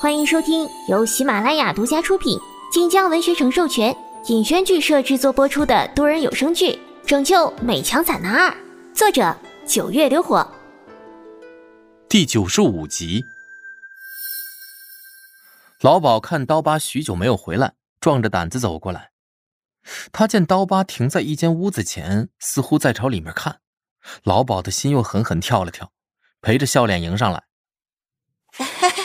欢迎收听由喜马拉雅独家出品、晋江文学城授权、尹轩剧社制作播出的多人有声剧《拯救美强惨男二》，作者九月流火，第九十五集。老鸨看刀疤许久没有回来，壮着胆子走过来。他见刀疤停在一间屋子前，似乎在朝里面看。老鸨的心又狠狠跳了跳，陪着笑脸迎上来。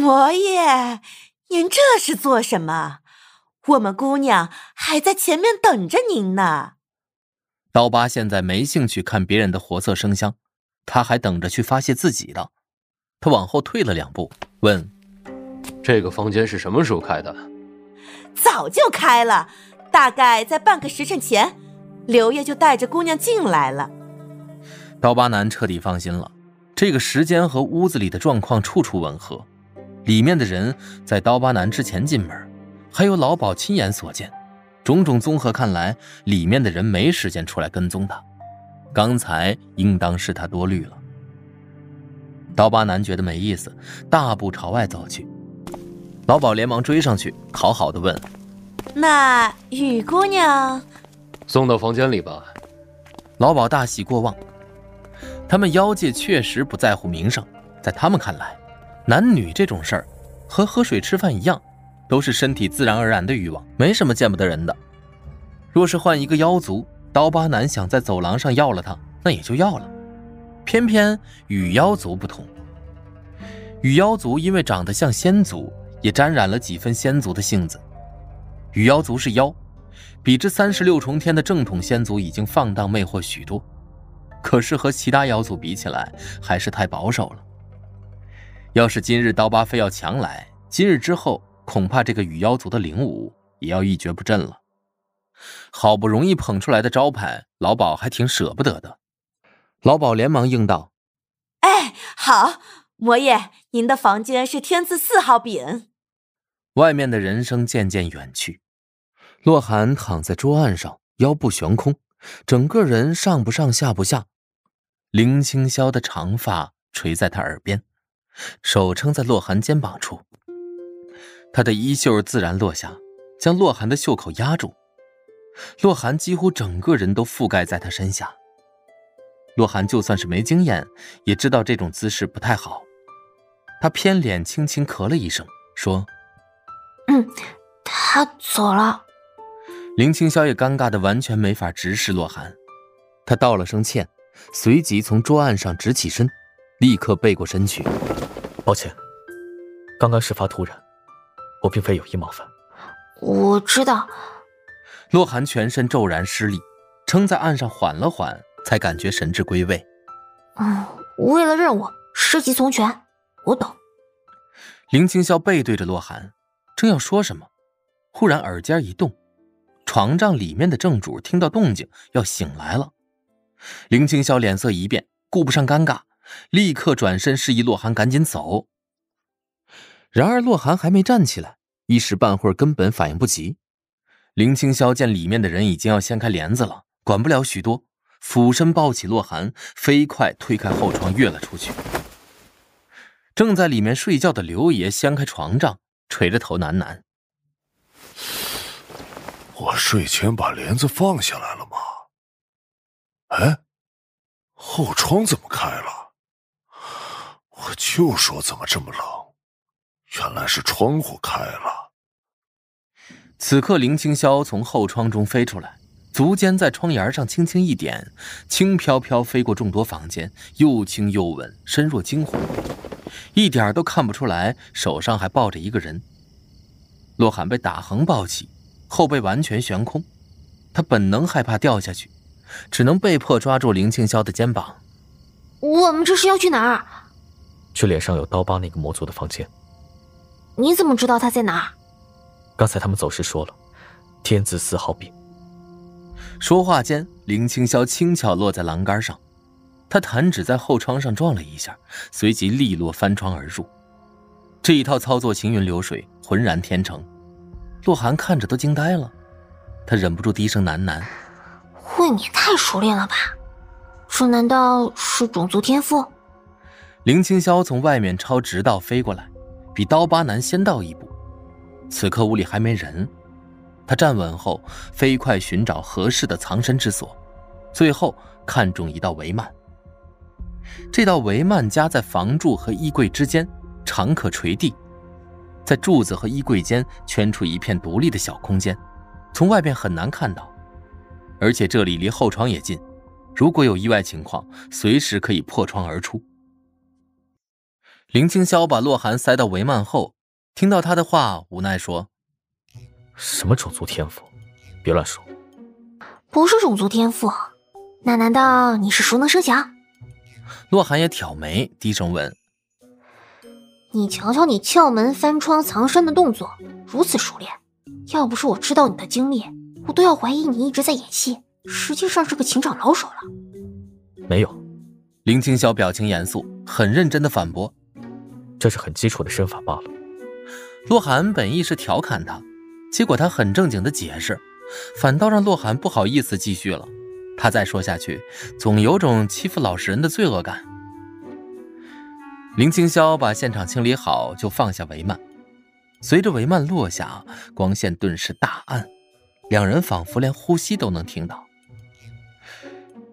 魔爷，您这是做什么？我们姑娘还在前面等着您呢。刀疤现在没兴趣看别人的活色生香，他还等着去发泄自己的。他往后退了两步，问：“这个房间是什么时候开的？”“早就开了，大概在半个时辰前，刘爷就带着姑娘进来了。”刀疤男彻底放心了，这个时间和屋子里的状况处处吻合。里面的人在刀疤男之前进门，还有老鸨亲眼所见，种种综合看来，里面的人没时间出来跟踪他。刚才应当是他多虑了。刀疤男觉得没意思，大步朝外走去。老鸨连忙追上去，讨好的问：“那雨姑娘，送到房间里吧。”老鸨大喜过望。他们妖界确实不在乎名声，在他们看来。男女这种事儿，和喝水吃饭一样，都是身体自然而然的欲望，没什么见不得人的。若是换一个妖族，刀疤男想在走廊上要了她，那也就要了。偏偏与妖族不同，与妖族因为长得像仙族，也沾染了几分仙族的性子。与妖族是妖，比之三十六重天的正统仙族已经放荡魅惑许多，可是和其他妖族比起来，还是太保守了。要是今日刀疤非要强来，今日之后恐怕这个羽妖族的灵武也要一蹶不振了。好不容易捧出来的招牌，老鸨还挺舍不得的。老鸨连忙应道：“哎，好，魔爷，您的房间是天字四号匾。”外面的人声渐渐远去，洛寒躺在桌案上，腰部悬空，整个人上不上下不下，林清霄的长发垂在他耳边。手撑在洛寒肩膀处，他的衣袖自然落下，将洛寒的袖口压住。洛寒几乎整个人都覆盖在他身下。洛寒就算是没经验，也知道这种姿势不太好。他偏脸轻轻咳了一声，说：“嗯，他走了。”林清霄也尴尬的完全没法直视洛寒，他道了声歉，随即从桌案上直起身。立刻背过身去，抱歉，刚刚事发突然，我并非有意冒犯。我知道。洛寒全身骤然失力，撑在岸上缓了缓，才感觉神志归位。嗯，为了任务，失其从权，我懂。林清霄背对着洛寒，正要说什么，忽然耳尖一动，床帐里面的正主听到动静要醒来了。林清霄脸色一变，顾不上尴尬。立刻转身示意洛寒赶紧走。然而洛寒还没站起来，一时半会儿根本反应不及。林清霄见里面的人已经要掀开帘子了，管不了许多，俯身抱起洛寒，飞快推开后窗跃了出去。正在里面睡觉的刘爷掀开床帐，垂着头喃喃：“我睡前把帘子放下来了吗？哎，后窗怎么开？”我就说怎么这么冷，原来是窗户开了。此刻，林清霄从后窗中飞出来，足尖在窗沿上轻轻一点，轻飘飘飞过众多房间，又轻又稳，身若惊鸿，一点都看不出来手上还抱着一个人。洛寒被打横抱起，后背完全悬空，他本能害怕掉下去，只能被迫抓住林清霄的肩膀。我们这是要去哪儿？去脸上有刀疤那个魔族的房间。你怎么知道他在哪儿？刚才他们走时说了，天字四号匾。说话间，林清霄轻巧落在栏杆上，他弹指在后窗上撞了一下，随即利落翻窗而入。这一套操作行云流水，浑然天成。洛寒看着都惊呆了，他忍不住低声喃喃：“未免太熟练了吧？这难道是种族天赋？”林清霄从外面抄直道飞过来，比刀疤男先到一步。此刻屋里还没人，他站稳后，飞快寻找合适的藏身之所，最后看中一道帷幔。这道帷幔夹在房柱和衣柜之间，长可垂地，在柱子和衣柜间圈出一片独立的小空间，从外边很难看到，而且这里离后窗也近，如果有意外情况，随时可以破窗而出。林青霄把洛寒塞到帷幔后。听到他的话，无奈说：“什么种族天赋？别乱说。不是种族天赋，那难道你是熟能生巧？”洛寒也挑眉，低声问：“你瞧瞧你撬门、翻窗、藏身的动作，如此熟练。要不是我知道你的经历，我都要怀疑你一直在演戏，实际上是个情场老手了。”没有。林青霄表情严肃，很认真的反驳：“这是很基础的身法罢了。”洛寒本意是调侃他，结果他很正经的解释，反倒让洛寒不好意思继续了。他再说下去，总有种欺负老实人的罪恶感。林青霄把现场清理好，就放下帷幔。随着帷幔落下，光线顿时大暗，两人仿佛连呼吸都能听到。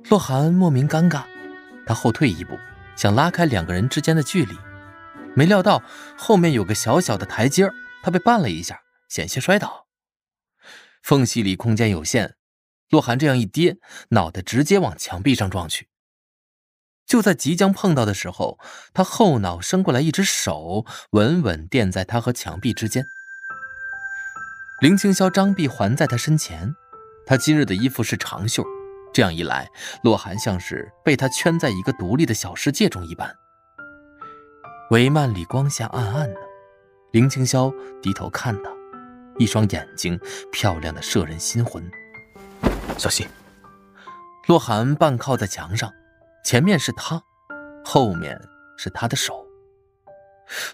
洛寒莫名尴尬，他后退一步，想拉开两个人之间的距离。没料到后面有个小小的台阶，他被绊了一下，险些摔倒。缝隙里空间有限，洛寒这样一跌，脑袋直接往墙壁上撞去。就在即将碰到的时候，他后脑伸过来一只手，稳稳垫在他和墙壁之间。林青霄张臂环在他身前，他今日的衣服是长袖，这样一来，洛寒像是被他圈在一个独立的小世界中一般。帷幔里光下暗暗的，林青霄低头看他，一双眼睛漂亮的摄人心魂。小心！洛寒半靠在墙上，前面是他，后面是他的手。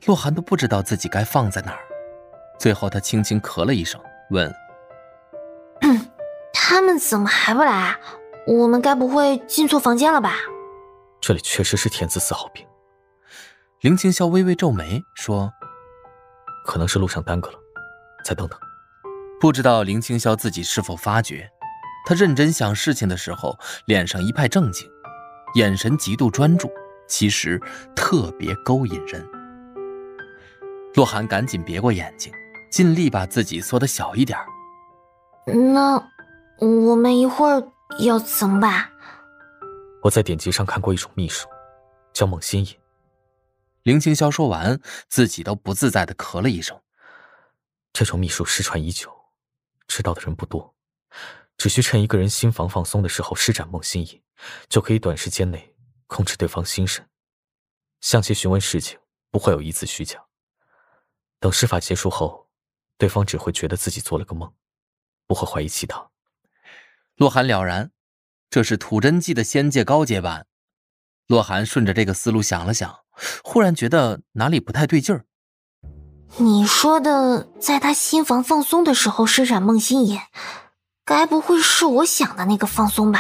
洛寒都不知道自己该放在哪儿，最后他轻轻咳了一声，问：“ 他们怎么还不来？我们该不会进错房间了吧？”这里确实是天子四号兵。林青霄微微皱眉说：“可能是路上耽搁了，再等等。”不知道林青霄自己是否发觉，他认真想事情的时候，脸上一派正经，眼神极度专注，其实特别勾引人。洛寒赶紧别过眼睛，尽力把自己缩得小一点。那我们一会儿要怎么办？我在典籍上看过一种秘术，叫梦心引。林青霄说完，自己都不自在的咳了一声。这种秘术失传已久，知道的人不多。只需趁一个人心房放松的时候施展梦心引，就可以短时间内控制对方心神。向其询问事情，不会有一次虚假。等施法结束后，对方只会觉得自己做了个梦，不会怀疑其他。洛寒了然，这是吐真记的仙界高阶版。洛寒顺着这个思路想了想。忽然觉得哪里不太对劲儿。你说的在他心房放松的时候施展梦心眼，该不会是我想的那个放松吧？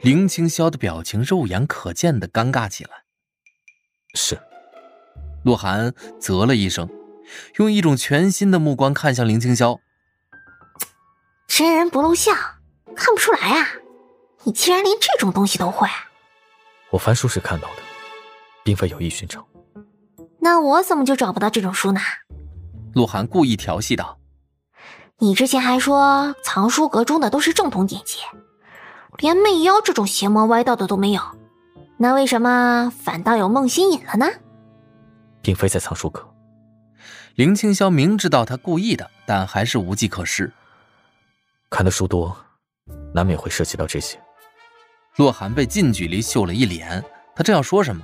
林清霄的表情肉眼可见的尴尬起来。是。洛寒啧了一声，用一种全新的目光看向林清霄。真人不露相，看不出来啊！你竟然连这种东西都会。我翻书时看到的。并非有意寻找，那我怎么就找不到这种书呢？鹿晗故意调戏道：“你之前还说藏书阁中的都是正统典籍，连媚妖这种邪魔歪道的都没有，那为什么反倒有梦心引了呢？”并非在藏书阁。林青霄明知道他故意的，但还是无计可施。看的书多，难免会涉及到这些。洛寒被近距离秀了一脸，他正要说什么。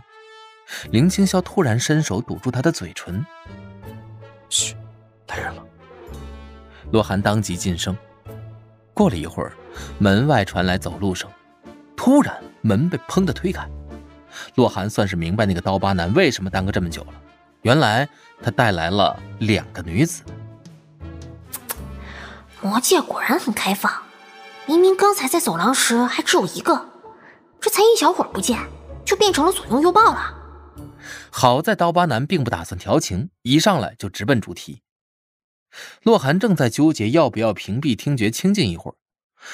林青霄突然伸手堵住他的嘴唇。嘘，来人了。洛寒当即噤声。过了一会儿，门外传来走路声，突然门被砰的推开。洛寒算是明白那个刀疤男为什么耽搁这么久了，原来他带来了两个女子。魔界果然很开放，明明刚才在走廊时还只有一个，这才一小会儿不见，就变成了左拥右抱了。好在刀疤男并不打算调情，一上来就直奔主题。洛寒正在纠结要不要屏蔽听觉清静一会儿，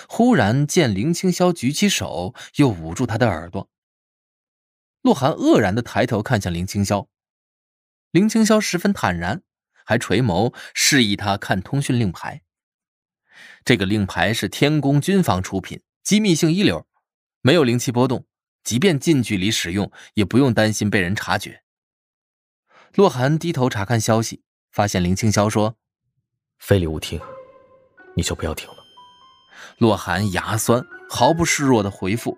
忽然见林青霄举起手，又捂住他的耳朵。洛寒愕然的抬头看向林青霄，林青霄十分坦然，还垂眸示意他看通讯令牌。这个令牌是天宫军方出品，机密性一流，没有灵气波动，即便近距离使用，也不用担心被人察觉。洛寒低头查看消息，发现林青霄说。非礼勿听，你就不要听了。洛寒牙酸，毫不示弱的回复：“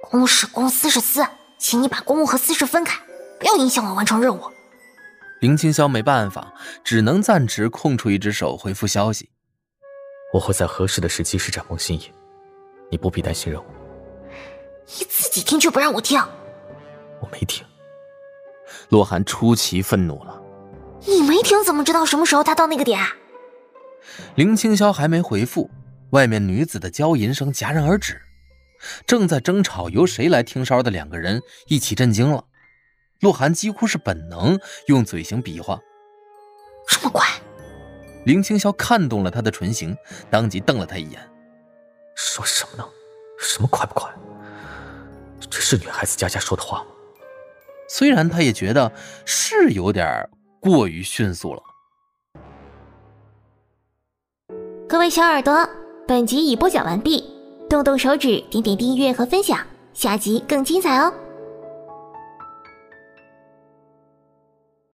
公是公，私是私，请你把公务和私事分开，不要影响我完成任务。”林青霄没办法，只能暂时空出一只手回复消息：“我会在合适的时机施展梦心引，你不必担心任务。”你自己听却不让我听，我没听。洛寒出奇愤怒了。你没听，怎么知道什么时候他到那个点？林青霄还没回复，外面女子的娇吟声戛然而止。正在争吵由谁来听梢的两个人一起震惊了。洛寒几乎是本能用嘴型比划：“这么快？”林青霄看懂了他的唇形，当即瞪了他一眼：“说什么呢？什么快不快？这是女孩子家家说的话吗？”虽然他也觉得是有点。过于迅速了。各位小耳朵，本集已播讲完毕，动动手指，点点订阅和分享，下集更精彩哦。